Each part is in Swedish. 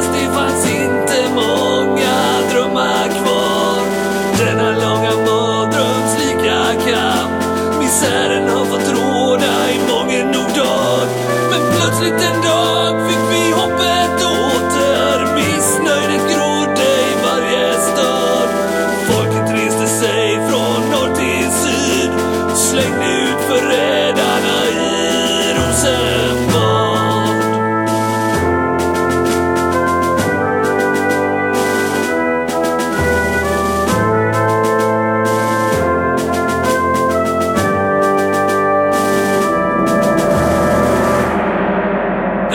mīlestība dzīvo.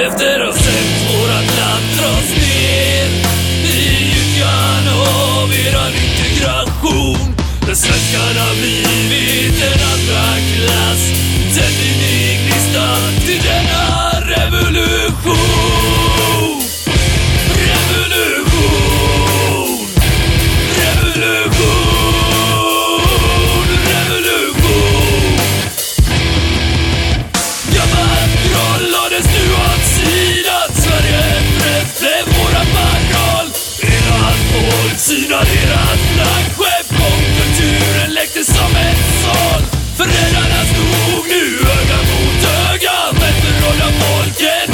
Efter att ha sett vårat land dras ner i gyttjan av eran integration. Där svenskarna blir Syn av deras flaggskepp gång kulturen läckte som ett såll. Förrädarna stod nu öga mot öga med förrådda folket.